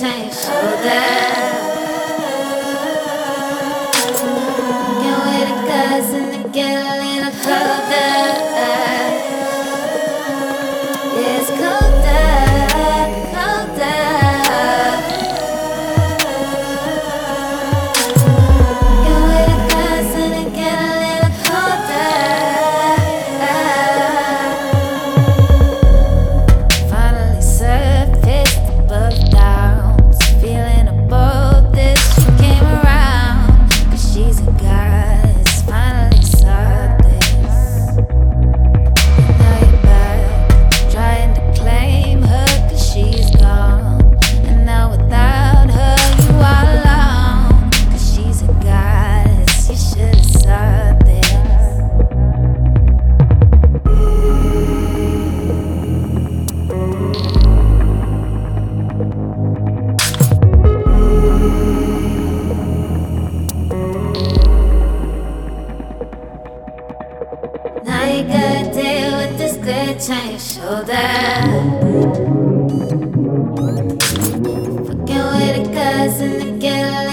taste. change so that Fucking with a cousin again